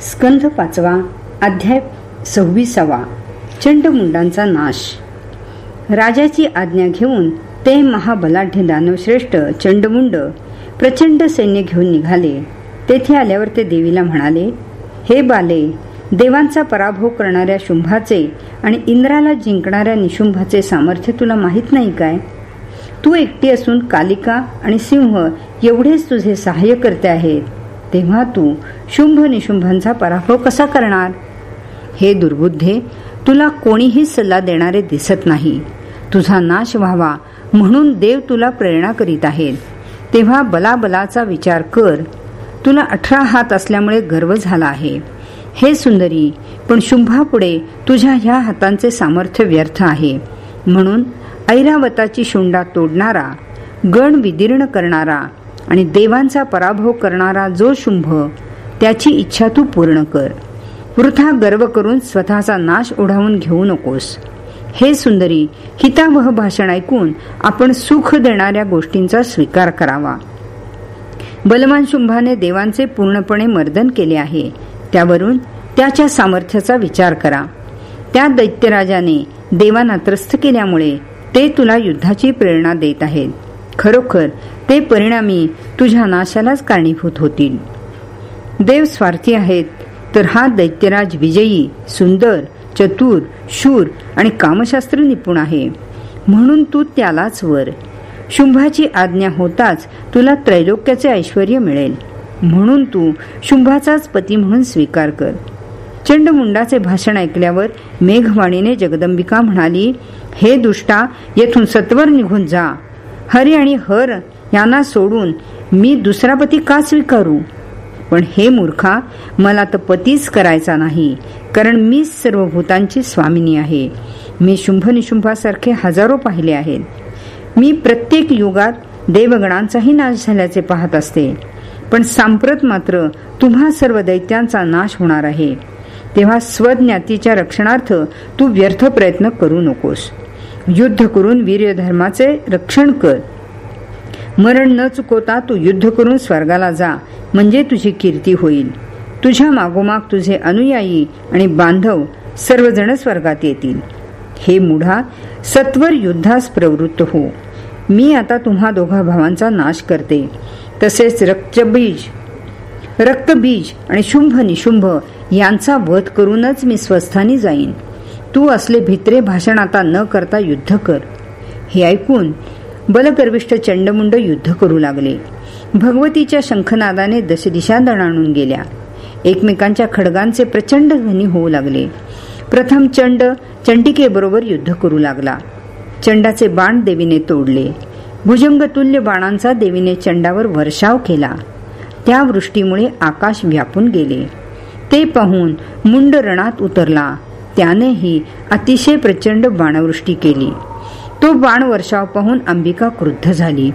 स्कंध पाचवा अध्याय सव्वीसावा. चंडमुंडांचा नाश. राजाची आज्ञा घेऊन ते महाबलाढ्य दानवश्रेष्ठ चंडमुंड प्रचंड सैन्य घेऊन निघाले. तेथे आल्यावर ते देवीला म्हणाले हे बाले देवांचा पराभव करणाऱ्या शुंभाचे आणि इंद्राला जिंकणाऱ्या निशुंभाचे सामर्थ्य तुला माहीत नाही काय? तू एकटी असून कालिका आणि सिंह एवढेच तुझे सहाय्य करते आहेत. तेव्हा तू शुंभ निशुंभांचा पराभव कसा करणार? हे दुर्बुद्धे तुला कोणीही सल्ला देणारे दिसत नाही. तुझा नाश व्हावा म्हणून देव तुला प्रेरणा करीत आहेत. तेव्हा बलाबलाचा विचार कर. तुला अठरा हात असल्यामुळे गर्व झाला आहे. हे सुंदरी पण शुंभापुढे तुझ्या ह्या हातांचे सामर्थ्य व्यर्थ आहे. म्हणून ऐरावताची शुंडा तोडणारा गण विदीर्ण करणारा आणि देवांचा पराभव करणारा जो शुंभ त्याची इच्छा तू पूर्ण कर. वृथा गर्व करून स्वतःचा नाश ओढावून घेऊ नकोस. हे सुंदरी हितावह भाषण ऐकून आपण सुख देणाऱ्या गोष्टींचा स्वीकार करावा. बलवान शुंभाने देवांचे पूर्णपणे मर्दन केले आहे. त्यावरून त्याच्या सामर्थ्याचा विचार करा. त्या दैत्यराजाने देवांना त्रस्त केल्यामुळे ते तुला युद्धाची प्रेरणा देत आहेत. खरोखर ते परिणामी तुझ्या नाशालाच कारणीभूत होतील. देव स्वार्थी आहेत तर हा दैत्यराज विजयी सुंदर चतुर शूर आणि कामशास्त्र निपुण आहे. म्हणून तू त्यालाच वर. शुंभाची आज्ञा होताच तुला त्रैलोक्याचे ऐश्वर मिळेल. म्हणून तू शुंभाचाच पती म्हणून स्वीकार कर. चंडमुंडाचे भाषण ऐकल्यावर मेघवाणीने जगदंबिका म्हणाली हे दुष्टा येथून सत्वर निघून जा. हरी आणि हर यांना सोडून मी दुसरा पती का स्वीकारू? पण हे मूर्खा मला तर पतीच करायचा नाही कारण मीच सर्व भूतांची स्वामिनी आहे. मी शुंभ निशुंभासारखे हजारो पाहिले आहेत. मी प्रत्येक युगात देवगणांचाही नाश झाल्याचे पाहत असते. पण सांप्रत मात्र तुम्हा सर्व दैत्यांचा नाश होणार आहे. तेव्हा स्वज्ञातीच्या रक्षणार्थ तू व्यर्थ प्रयत्न करू नकोस. युद्ध करून वीर्य धर्माचे रक्षण कर. मरण न चुकवता तू युद्ध करून स्वर्गाला जा म्हणजे तुझी कीर्ती होईल. तुझ्या मागोमाग तुझे अनुयायी आणि बांधव सर्वजण स्वर्गात येतील. हे मुढा सत्वर युद्धास प्रवृत्त हो. मी आता तुम्हा दोघा भावांचा नाश करते. तसेच रक्तबीज रक्तबीज आणि शुंभ निशुंभ यांचा वध करूनच मी स्वस्थानी जाईन. तू असले भित्रे भाषण आता न करता युद्ध कर. हे ऐकून बलगर्विष्ठ चंडमुंड युद्ध करू लागले. भगवतीच्या शंखनादाने दशदिशा दणाणून गेल्या. एकमेकांच्या खडगांचे प्रचंड ध्वनी होऊ लागले. प्रथम चंड चंडिकेबरोबर युद्ध करू लागला. चंडाचे बाण देवीने तोडले. भुजंगतुल्य बाणांचा देवीने चंडावर वर्षाव केला. त्या वृष्टीमुळे आकाश व्यापून गेले. ते पाहून मुंड रणात उतरला. त्यानेही अतिशय प्रचंड बाणवृष्टी केली. तो बाण वर्षाव पाहून अंबिका क्रुद्ध झाली.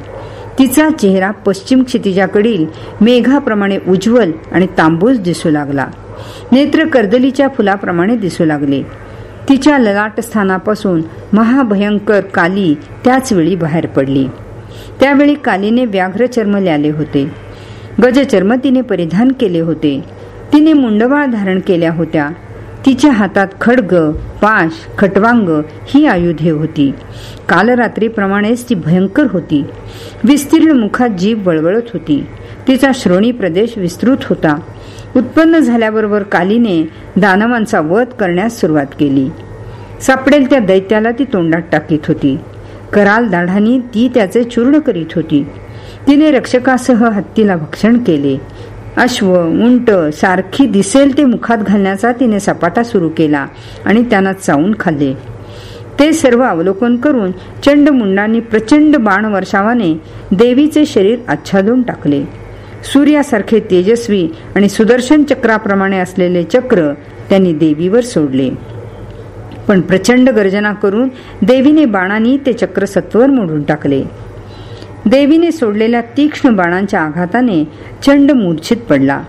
तिचा चेहरा पश्चिम क्षितिजाकडील मेघाप्रमाणे उज्ज्वल आणि तांबूस दिसू लागला. नेत्र कर्दलीच्या फुलाप्रमाणे दिसू लागले. तिच्या ललाट स्थानापासून महाभयंकर काली त्याच वेळी बाहेर पडली. त्यावेळी कालीने व्याघ्र चर्म ल्याले होते. गजचर्म तिने परिधान केले होते. तिने मुंडवाळ धारण केल्या होत्या. तिच्या हातात खडग पाश खटवांग ही आयुधे होती. काल रात्रीप्रमाणेच ती भयंकर होती. विस्तीर्ण मुखात जीभ वळवळत होती. तिचा श्रोणी प्रदेश विस्तृत होता. उत्पन्न झाल्याबरोबर कालीने दानवांचा वध करण्यास सुरुवात केली. सापडेल त्या दैत्याला ती तोंडात टाकीत होती. कराल दाढानी ती त्याचे चूर्ण करीत होती. तिने रक्षकासह हत्तीला भक्षण केले. अश्व उंट सारखी दिसेल ते मुखात घालण्याचा तिने सपाटा सुरू केला आणि त्यांना चावून खाल्ले. ते सर्व अवलोकन करून चंड मुंडांनी प्रचंड बाण वर्षावाने देवीचे शरीर आच्छादून टाकले. सूर्यासारखे तेजस्वी आणि सुदर्शन चक्राप्रमाणे असलेले चक्र त्यांनी देवीवर सोडले. पण प्रचंड गर्जना करून देवीने बाणांनी ते चक्र सत्वर मोडून टाकले. देवीने सोडलेल्या तीक्ष्ण बाणांच्या आघाताने चंड मूर्छित पडला.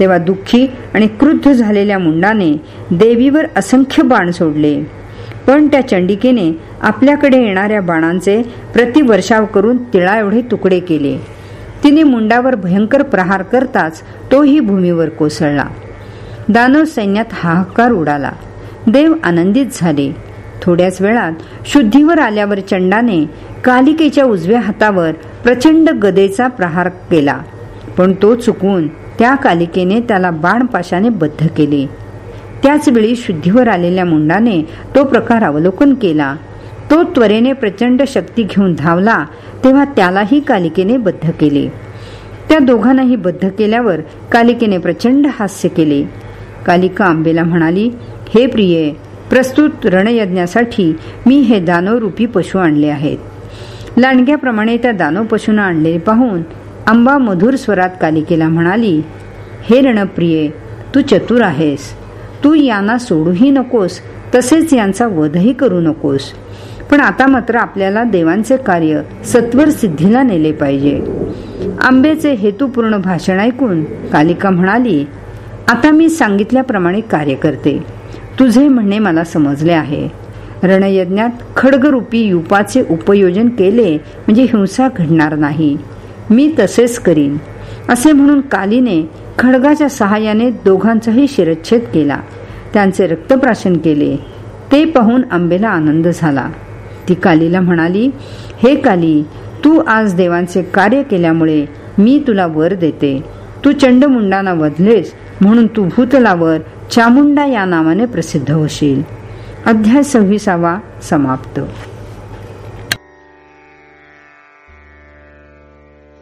तेव्हा दुःखी आणि क्रुद्ध झालेल्या मुंडाने देवीवर असंख्य बाण सोडले. पण त्या चंडिकेने आपल्याकडे येणाऱ्या बाणांचे प्रतिवर्षाव करून तिळा एवढे तुकडे केले. तिने मुंडावर भयंकर प्रहार करताच तोही भूमीवर कोसळला. दानव सैन्यात हाहाकार उडाला. देव आनंदित झाले. थोड्याच वेळात शुद्धीवर आल्यावर चंडाने कालिकेच्या उजव्या हातावर प्रचंड गदेचा प्रहार केला. पण तो चुकून त्या कालिकेने त्याला बाणपाशाने बद्ध केले. त्याचवेळी शुद्धीवर आलेल्या मुंडाने तो प्रकार अवलोकन केला. तो त्वरेने प्रचंड शक्ती घेऊन धावला तेव्हा त्यालाही कालिकेने बद्ध केले. त्या दोघांनाही बद्ध केल्यावर कालिकेने प्रचंड हास्य केले. कालिका आंबेला म्हणाली हे प्रिये प्रस्तुत रणयज्ञासाठी मी हे दानवरूपी पशु आणले आहेत. लांडग्याप्रमाणे त्या दानव पशूंना आणले पाहून अंबा मधुर स्वरात कालिकेला म्हणाली हे रणप्रिये तू चतुर आहेस. तू यांना सोडूही नकोस तसेच यांचा वधही करू नकोस. पण आता मात्र आपल्याला देवांचे कार्य सत्वर सिद्धीला नेले पाहिजे. आंबेचे हेतुपूर्ण भाषण ऐकून कालिका म्हणाली आता मी सांगितल्याप्रमाणे कार्य करते. तुझे म्हणणे मला समजले आहे. रणयज्ञात खडगरूपी युपाचे उपयोजन केले म्हणजे हिंसा घडणार नाही. मी तसेच करीन. असे म्हणून कालीने खडगाच्या सहाय्याने दोघांचाही शिरच्छेद केला. त्यांचे रक्तप्राशन केले. ते पाहून आंबेला आनंद झाला. ती कालीला म्हणाली हे काली तू आज देवांचे कार्य केल्यामुळे मी तुला वर देते. तू चंडमुंडांना वधलेस म्हणून तू भूतलावर चामुंडा या नावाने प्रसिद्ध होशील. अध्याय सव्वीसावा समाप्त.